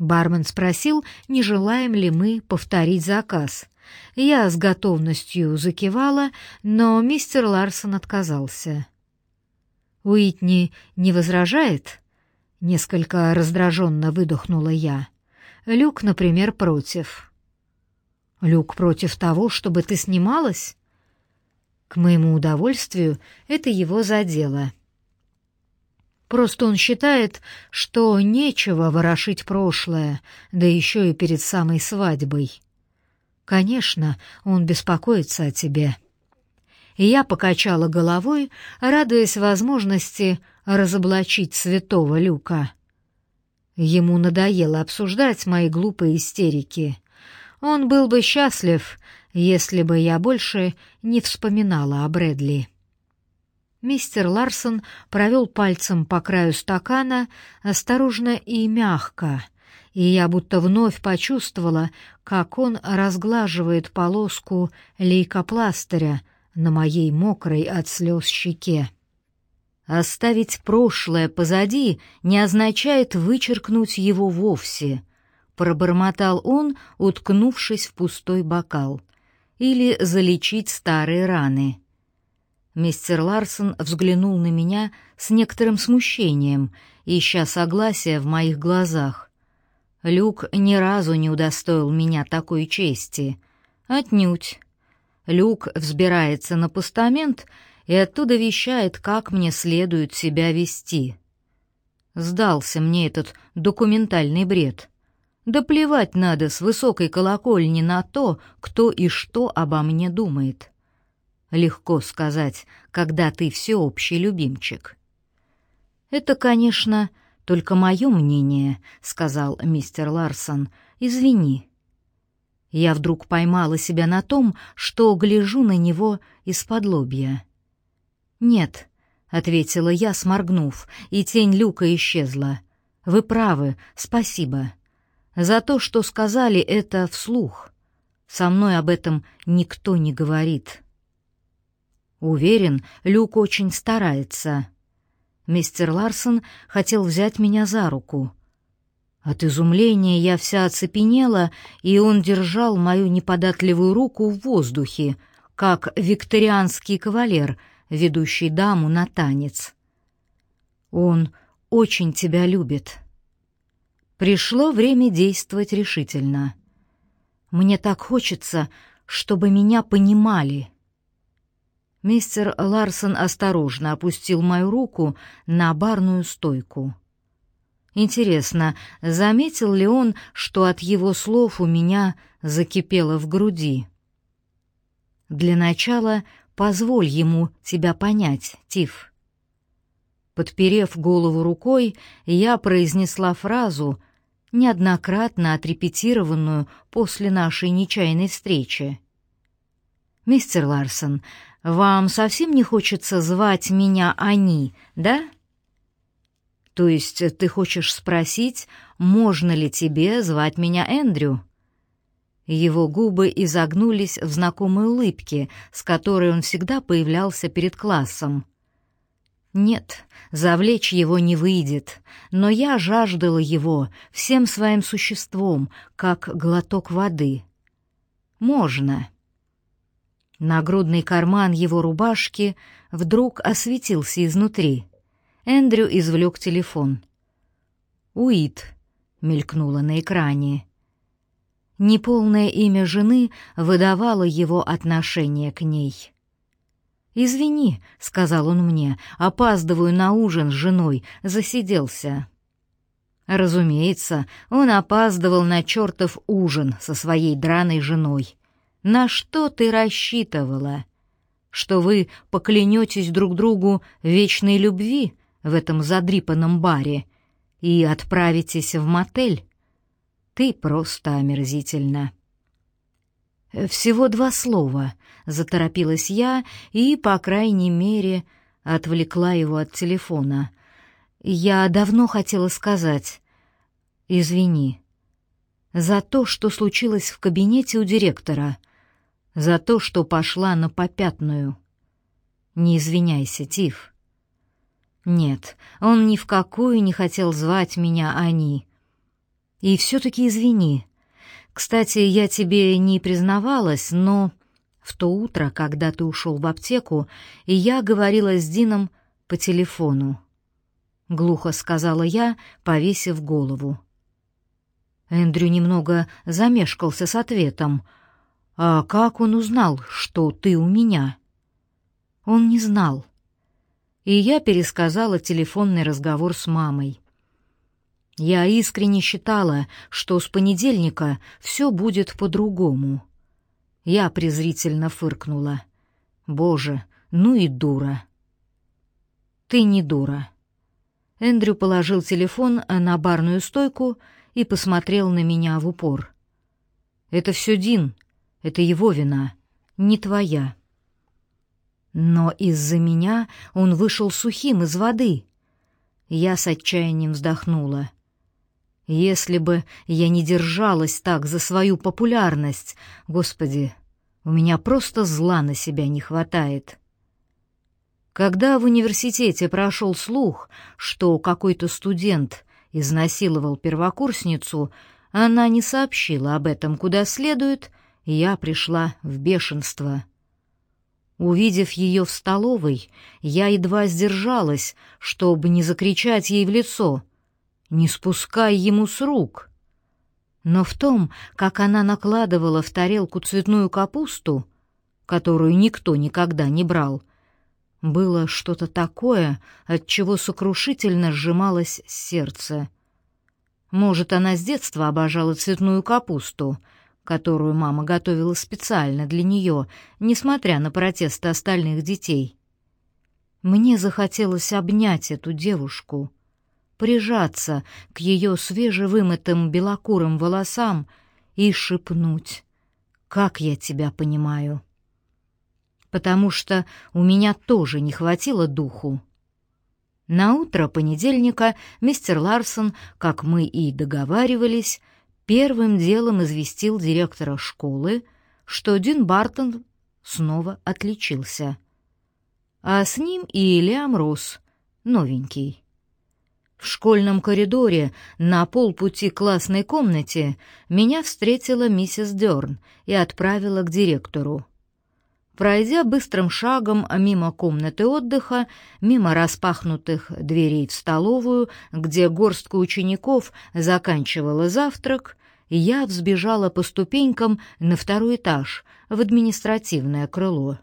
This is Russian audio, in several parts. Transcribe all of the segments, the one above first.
Бармен спросил, не желаем ли мы повторить заказ. Я с готовностью закивала, но мистер Ларсон отказался. «Уитни не возражает?» — несколько раздраженно выдохнула я. «Люк, например, против». «Люк против того, чтобы ты снималась?» К моему удовольствию это его задело. Просто он считает, что нечего ворошить прошлое, да еще и перед самой свадьбой. Конечно, он беспокоится о тебе. И я покачала головой, радуясь возможности разоблачить святого Люка. Ему надоело обсуждать мои глупые истерики. Он был бы счастлив, если бы я больше не вспоминала о Брэдли. Мистер Ларсон провел пальцем по краю стакана, осторожно и мягко, и я будто вновь почувствовала, как он разглаживает полоску лейкопластыря на моей мокрой от слез щеке. Оставить прошлое позади не означает вычеркнуть его вовсе, пробормотал он, уткнувшись в пустой бокал, или залечить старые раны. Мистер Ларсон взглянул на меня с некоторым смущением, ища согласия в моих глазах. Люк ни разу не удостоил меня такой чести. Отнюдь. Люк взбирается на постамент и оттуда вещает, как мне следует себя вести. Сдался мне этот документальный бред. Да плевать надо с высокой колокольни на то, кто и что обо мне думает. Легко сказать, когда ты всеобщий любимчик. Это, конечно, только мое мнение, сказал мистер Ларсон. Извини. Я вдруг поймала себя на том, что гляжу на него из-под лобья. Нет, ответила я, сморгнув, и тень люка исчезла. Вы правы, спасибо. За то, что сказали это вслух. Со мной об этом никто не говорит. Уверен, Люк очень старается. Мистер Ларсон хотел взять меня за руку. От изумления я вся оцепенела, и он держал мою неподатливую руку в воздухе, как викторианский кавалер, ведущий даму на танец. Он очень тебя любит. Пришло время действовать решительно. Мне так хочется, чтобы меня понимали. Мистер Ларсон осторожно опустил мою руку на барную стойку. Интересно, заметил ли он, что от его слов у меня закипело в груди? Для начала позволь ему тебя понять, Тиф. Подперев голову рукой, я произнесла фразу, неоднократно отрепетированную после нашей нечаянной встречи. «Мистер Ларсон, вам совсем не хочется звать меня они, да? То есть ты хочешь спросить, можно ли тебе звать меня Эндрю? Его губы изогнулись в знакомой улыбке, с которой он всегда появлялся перед классом. Нет, завлечь его не выйдет, но я жаждала его всем своим существом, как глоток воды. Можно. Нагрудный карман его рубашки вдруг осветился изнутри. Эндрю извлек телефон. «Уит», — мелькнуло на экране. Неполное имя жены выдавало его отношение к ней. «Извини», — сказал он мне, — «опаздываю на ужин с женой, засиделся». Разумеется, он опаздывал на чертов ужин со своей драной женой. На что ты рассчитывала? Что вы поклянетесь друг другу вечной любви в этом задрипанном баре и отправитесь в мотель? Ты просто омерзительна. Всего два слова, заторопилась я и, по крайней мере, отвлекла его от телефона. Я давно хотела сказать: "Извини за то, что случилось в кабинете у директора" за то, что пошла на попятную. Не извиняйся, Тиф. Нет, он ни в какую не хотел звать меня они. И все-таки извини. Кстати, я тебе не признавалась, но в то утро, когда ты ушел в аптеку, и я говорила с Дином по телефону. Глухо сказала я, повесив голову. Эндрю немного замешкался с ответом. «А как он узнал, что ты у меня?» Он не знал. И я пересказала телефонный разговор с мамой. Я искренне считала, что с понедельника все будет по-другому. Я презрительно фыркнула. «Боже, ну и дура!» «Ты не дура!» Эндрю положил телефон на барную стойку и посмотрел на меня в упор. «Это все Дин. Это его вина, не твоя». Но из-за меня он вышел сухим из воды. Я с отчаянием вздохнула. Если бы я не держалась так за свою популярность, господи, у меня просто зла на себя не хватает. Когда в университете прошел слух, что какой-то студент изнасиловал первокурсницу, она не сообщила об этом куда следует, я пришла в бешенство. Увидев ее в столовой, я едва сдержалась, чтобы не закричать ей в лицо — не спускай ему с рук. Но в том, как она накладывала в тарелку цветную капусту, которую никто никогда не брал, было что-то такое, от чего сокрушительно сжималось сердце. Может, она с детства обожала цветную капусту, которую мама готовила специально для нее, несмотря на протесты остальных детей. Мне захотелось обнять эту девушку — прижаться к ее свежевымытым белокурым волосам и шепнуть «Как я тебя понимаю!» Потому что у меня тоже не хватило духу. На утро понедельника мистер Ларсон, как мы и договаривались, первым делом известил директора школы, что Дин Бартон снова отличился. А с ним и Лиам Росс, новенький. В школьном коридоре на полпути к классной комнате меня встретила миссис Дёрн и отправила к директору. Пройдя быстрым шагом мимо комнаты отдыха, мимо распахнутых дверей в столовую, где горстка учеников заканчивала завтрак, я взбежала по ступенькам на второй этаж, в административное крыло.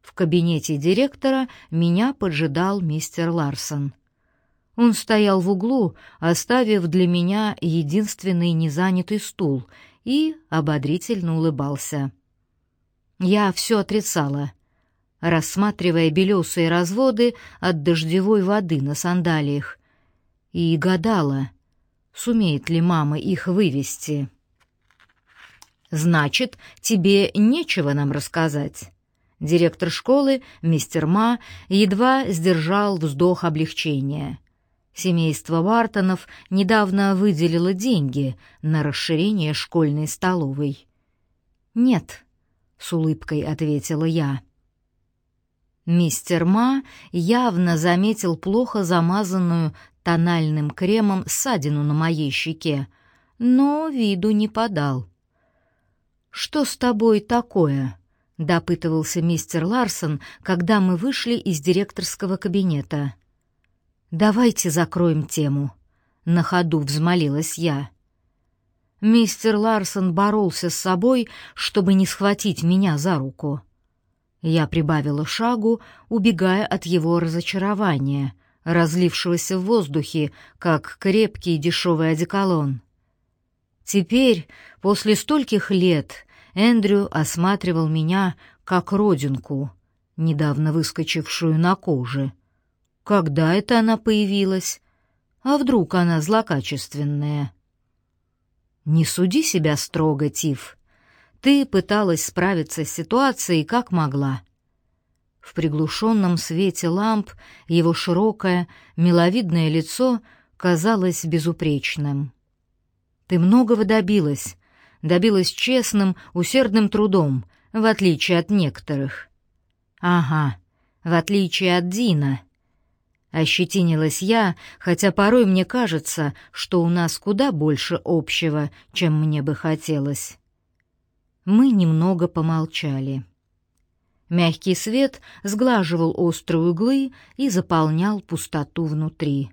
В кабинете директора меня поджидал мистер Ларсон. Он стоял в углу, оставив для меня единственный незанятый стул, и ободрительно улыбался. Я все отрицала, рассматривая белесые разводы от дождевой воды на сандалиях, и гадала, сумеет ли мама их вывести. «Значит, тебе нечего нам рассказать?» Директор школы, мистер Ма, едва сдержал вздох облегчения. Семейство Бартонов недавно выделило деньги на расширение школьной столовой. «Нет», — с улыбкой ответила я. Мистер Ма явно заметил плохо замазанную тональным кремом ссадину на моей щеке, но виду не подал. «Что с тобой такое?» — допытывался мистер Ларсон, когда мы вышли из директорского кабинета. «Давайте закроем тему», — на ходу взмолилась я. Мистер Ларсон боролся с собой, чтобы не схватить меня за руку. Я прибавила шагу, убегая от его разочарования, разлившегося в воздухе, как крепкий дешевый одеколон. Теперь, после стольких лет, Эндрю осматривал меня как родинку, недавно выскочившую на коже — когда это она появилась? А вдруг она злокачественная? Не суди себя строго, Тиф. Ты пыталась справиться с ситуацией как могла. В приглушенном свете ламп его широкое, миловидное лицо казалось безупречным. Ты многого добилась, добилась честным, усердным трудом, в отличие от некоторых. Ага, в отличие от Дина — Ощетинилась я, хотя порой мне кажется, что у нас куда больше общего, чем мне бы хотелось. Мы немного помолчали. Мягкий свет сглаживал острые углы и заполнял пустоту внутри.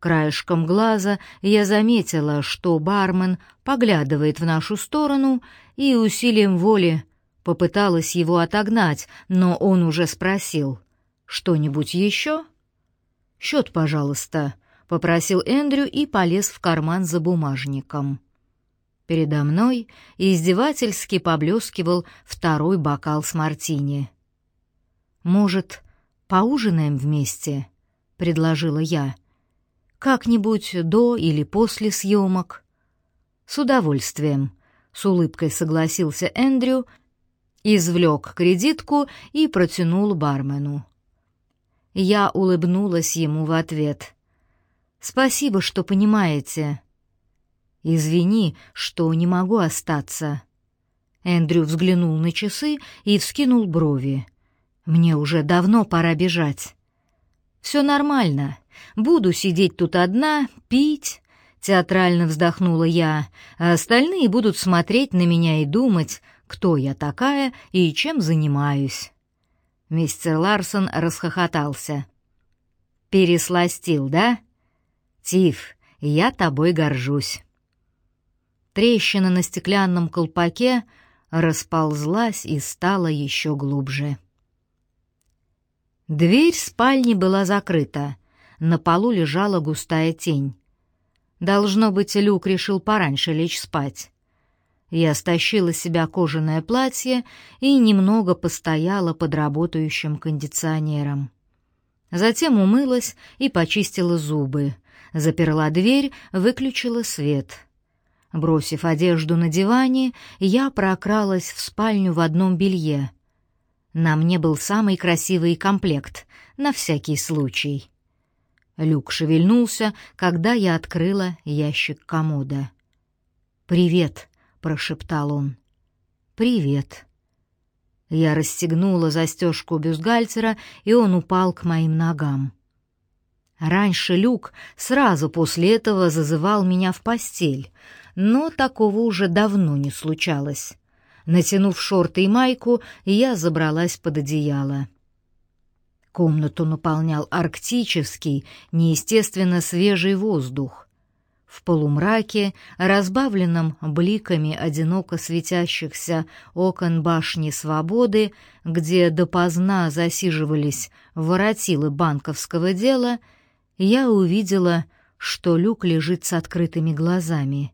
Краешком глаза я заметила, что бармен поглядывает в нашу сторону и усилием воли попыталась его отогнать, но он уже спросил «Что-нибудь еще?» «Счет, пожалуйста», — попросил Эндрю и полез в карман за бумажником. Передо мной издевательски поблескивал второй бокал с мартини. «Может, поужинаем вместе?» — предложила я. «Как-нибудь до или после съемок?» «С удовольствием», — с улыбкой согласился Эндрю, извлек кредитку и протянул бармену. Я улыбнулась ему в ответ. «Спасибо, что понимаете. «Извини, что не могу остаться». Эндрю взглянул на часы и вскинул брови. «Мне уже давно пора бежать». «Все нормально. Буду сидеть тут одна, пить», — театрально вздохнула я, «а остальные будут смотреть на меня и думать, кто я такая и чем занимаюсь». Мистер Ларсон расхохотался. «Пересластил, да? Тиф, я тобой горжусь». Трещина на стеклянном колпаке расползлась и стала еще глубже. Дверь спальни была закрыта. На полу лежала густая тень. Должно быть, Люк решил пораньше лечь спать. Я стащила с себя кожаное платье и немного постояла под работающим кондиционером. Затем умылась и почистила зубы, заперла дверь, выключила свет. Бросив одежду на диване, я прокралась в спальню в одном белье. На мне был самый красивый комплект, на всякий случай. Люк шевельнулся, когда я открыла ящик комода. «Привет», — прошептал он. «Привет». Я расстегнула застежку бюстгальтера, и он упал к моим ногам. Раньше Люк сразу после этого зазывал меня в постель — но такого уже давно не случалось. Натянув шорты и майку, я забралась под одеяло. Комнату наполнял арктический, неестественно свежий воздух. В полумраке, разбавленном бликами одиноко светящихся окон башни Свободы, где допоздна засиживались воротилы банковского дела, я увидела, что Люк лежит с открытыми глазами.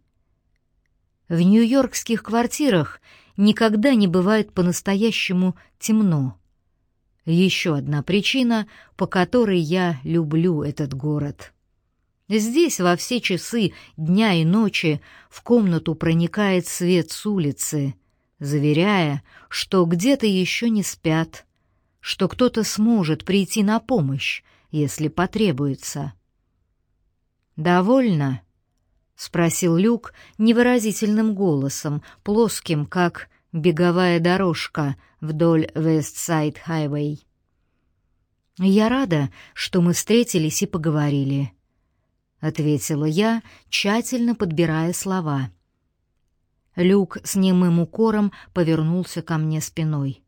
В нью-йоркских квартирах никогда не бывает по-настоящему темно. Еще одна причина, по которой я люблю этот город. Здесь во все часы дня и ночи в комнату проникает свет с улицы, заверяя, что где-то еще не спят, что кто-то сможет прийти на помощь, если потребуется. «Довольно?» — спросил Люк невыразительным голосом, плоским, как беговая дорожка вдоль Вестсайд-хайвей. «Я рада, что мы встретились и поговорили», — ответила я, тщательно подбирая слова. Люк с немым укором повернулся ко мне спиной.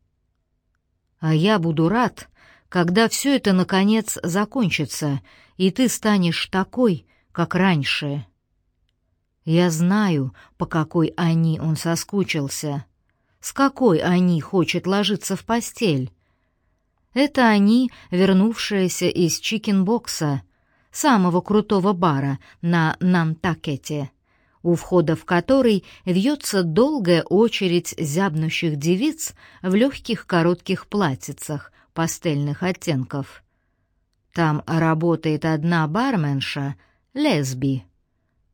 «А я буду рад, когда все это, наконец, закончится, и ты станешь такой, как раньше». Я знаю, по какой Ани он соскучился. С какой Ани хочет ложиться в постель. Это они, вернувшиеся из чикенбокса, самого крутого бара на Нантакете, у входа в который вьется долгая очередь зябнущих девиц в легких коротких платьицах пастельных оттенков. Там работает одна барменша, лесби.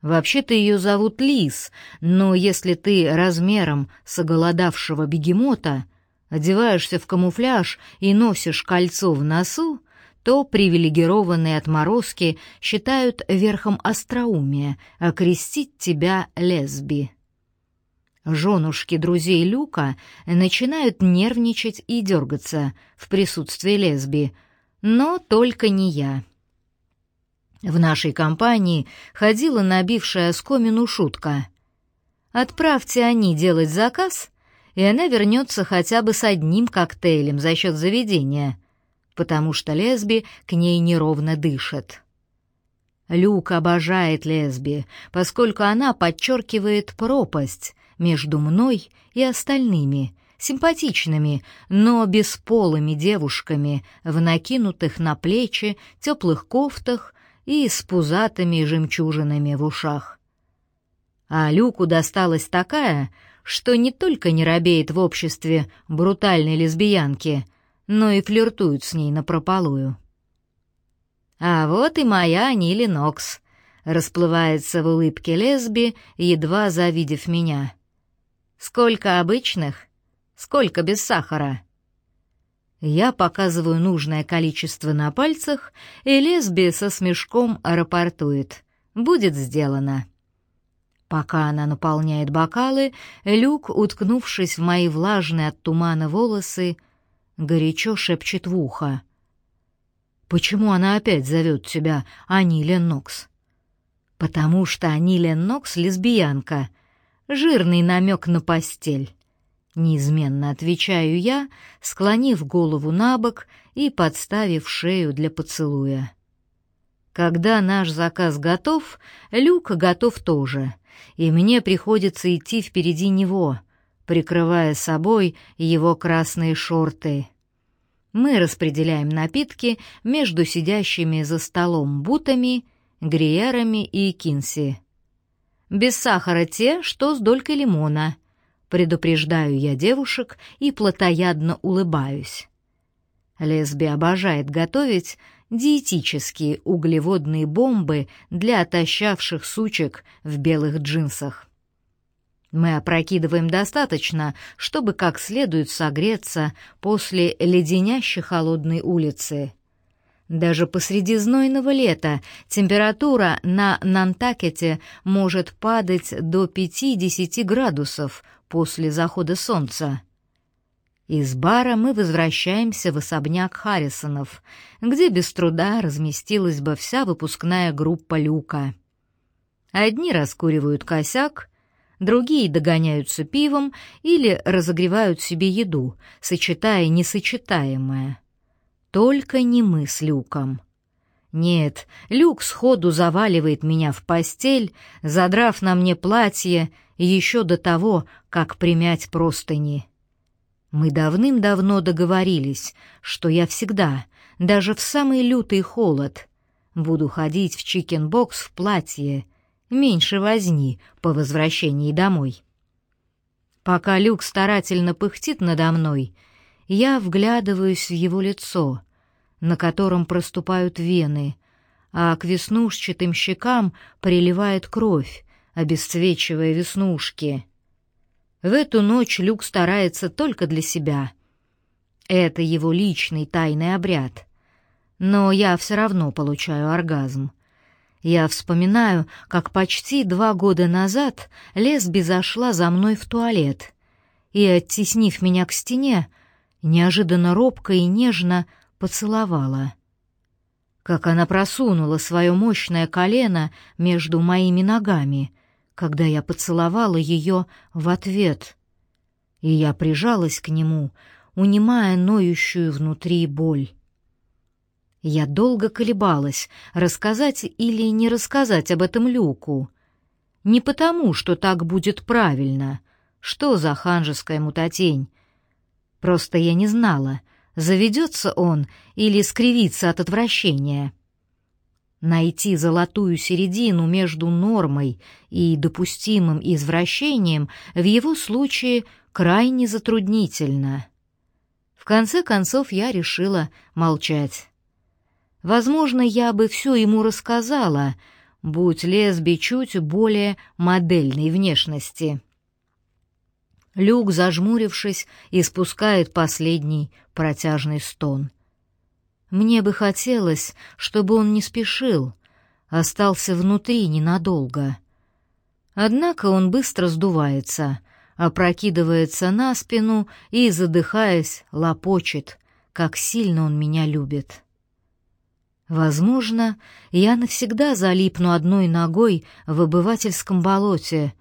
Вообще-то ее зовут Лис, но если ты размером с оголодавшего бегемота одеваешься в камуфляж и носишь кольцо в носу, то привилегированные отморозки считают верхом остроумия окрестить тебя лесби. Женушки друзей Люка начинают нервничать и дергаться в присутствии лесби, но только не я. В нашей компании ходила набившая скомину шутка. «Отправьте они делать заказ, и она вернется хотя бы с одним коктейлем за счет заведения, потому что лесби к ней неровно дышит». Люк обожает лесби, поскольку она подчеркивает пропасть между мной и остальными, симпатичными, но бесполыми девушками в накинутых на плечи теплых кофтах и с пузатыми жемчужинами в ушах. А Люку досталась такая, что не только не робеет в обществе брутальной лесбиянки, но и флиртует с ней напропалую. «А вот и моя Нили Нокс», — расплывается в улыбке лесби, едва завидев меня. «Сколько обычных? Сколько без сахара?» Я показываю нужное количество на пальцах, и лесби со смешком рапортует. «Будет сделано». Пока она наполняет бокалы, Люк, уткнувшись в мои влажные от тумана волосы, горячо шепчет в ухо. «Почему она опять зовет тебя Анилен Нокс?» «Потому что Анилен Нокс — лесбиянка. Жирный намек на постель». Неизменно отвечаю я, склонив голову на бок и подставив шею для поцелуя. Когда наш заказ готов, Люк готов тоже, и мне приходится идти впереди него, прикрывая собой его красные шорты. Мы распределяем напитки между сидящими за столом бутами, гриерами и кинси. Без сахара те, что с долькой лимона — Предупреждаю я девушек и плотоядно улыбаюсь. Лесби обожает готовить диетические углеводные бомбы для отощавших сучек в белых джинсах. Мы опрокидываем достаточно, чтобы как следует согреться после леденящей холодной улицы. Даже посреди знойного лета температура на Нантакете может падать до 50 градусов после захода солнца. Из бара мы возвращаемся в особняк Харрисонов, где без труда разместилась бы вся выпускная группа Люка. Одни раскуривают косяк, другие догоняются пивом или разогревают себе еду, сочетая несочетаемое. Только не мы с Люком. Нет, Люк сходу заваливает меня в постель, задрав на мне платье еще до того, как примять простыни. Мы давным-давно договорились, что я всегда, даже в самый лютый холод, буду ходить в чикен-бокс в платье, меньше возни по возвращении домой. Пока Люк старательно пыхтит надо мной, я вглядываюсь в его лицо, на котором проступают вены, а к веснушчатым щекам приливает кровь, обесцвечивая веснушки. В эту ночь Люк старается только для себя. Это его личный тайный обряд. Но я все равно получаю оргазм. Я вспоминаю, как почти два года назад Лесби зашла за мной в туалет и, оттеснив меня к стене, неожиданно робко и нежно поцеловала. Как она просунула свое мощное колено между моими ногами, когда я поцеловала ее в ответ, и я прижалась к нему, унимая ноющую внутри боль. Я долго колебалась, рассказать или не рассказать об этом Люку. Не потому, что так будет правильно. Что за ханжеская мутатень? Просто я не знала, заведется он или скривится от отвращения. Найти золотую середину между нормой и допустимым извращением в его случае крайне затруднительно. В конце концов я решила молчать. Возможно, я бы все ему рассказала, будь лесби чуть более модельной внешности. Люк, зажмурившись, испускает последний протяжный стон — мне бы хотелось, чтобы он не спешил, остался внутри ненадолго. Однако он быстро сдувается, опрокидывается на спину и, задыхаясь, лопочет, как сильно он меня любит. Возможно, я навсегда залипну одной ногой в обывательском болоте,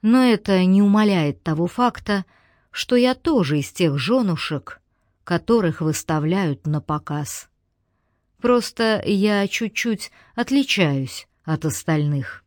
но это не умаляет того факта, что я тоже из тех женушек, которых выставляют на показ. Просто я чуть-чуть отличаюсь от остальных.